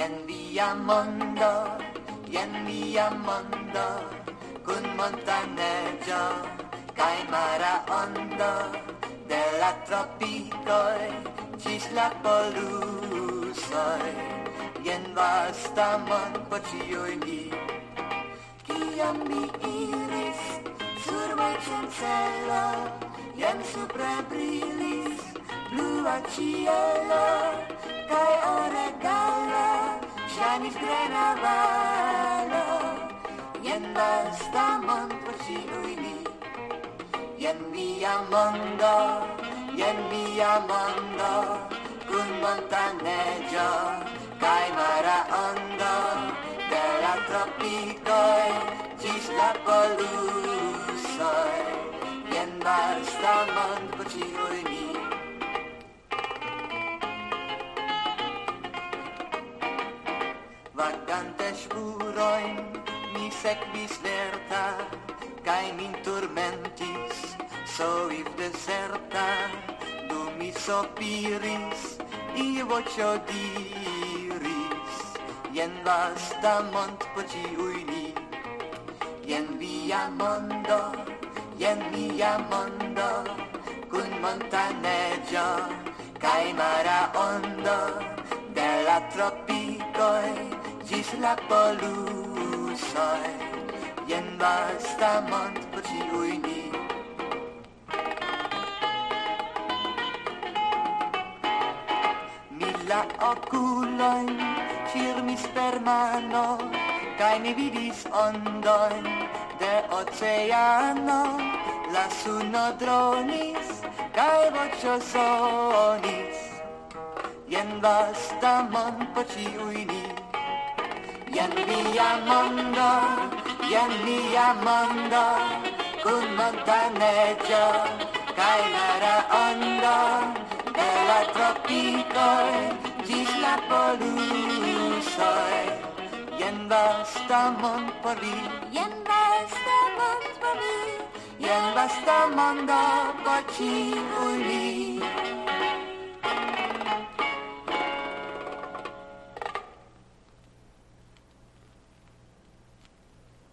Jen via mondo, jen via mondo, kun montaneggio, kaj mara ondo, della la cis la polusoi, Jen vasta mon pocioi ĉiuj ni. Kiam mi iris sur malŝancelo, jen supre brilis blua cielo, ni valo jen vasta montro ĉiuj ni jen mia mondo jen mia mondo kun montaneĝo kaj mara ondo de la tropikoj ĝis la polusoj jen basta montro ĉiuj ni vagante spuroin mi sekvis lerta kaj min turmentis soif deserta du mi sopiris i vocio diris jen vasta mont por ĉiuj ni. Jen via mondo jen mia mondo kun montaneggio kaj mara ondo della tropicoi Gis la polusoi Jen vasta mont por ciui ni Mi la oculoin Firmis per mano Cae mi vidis ondoin De oceano. La suno dronis Cae vocio sonis. Jen vasta mont por ciui ni Yanniamondo, Yanniamondo, kun montaneggio, cainara ondo, della tropicoi, gis la polusoi. Jen vastamon poli, jen vastamon poli, jen vastamondo poci uli.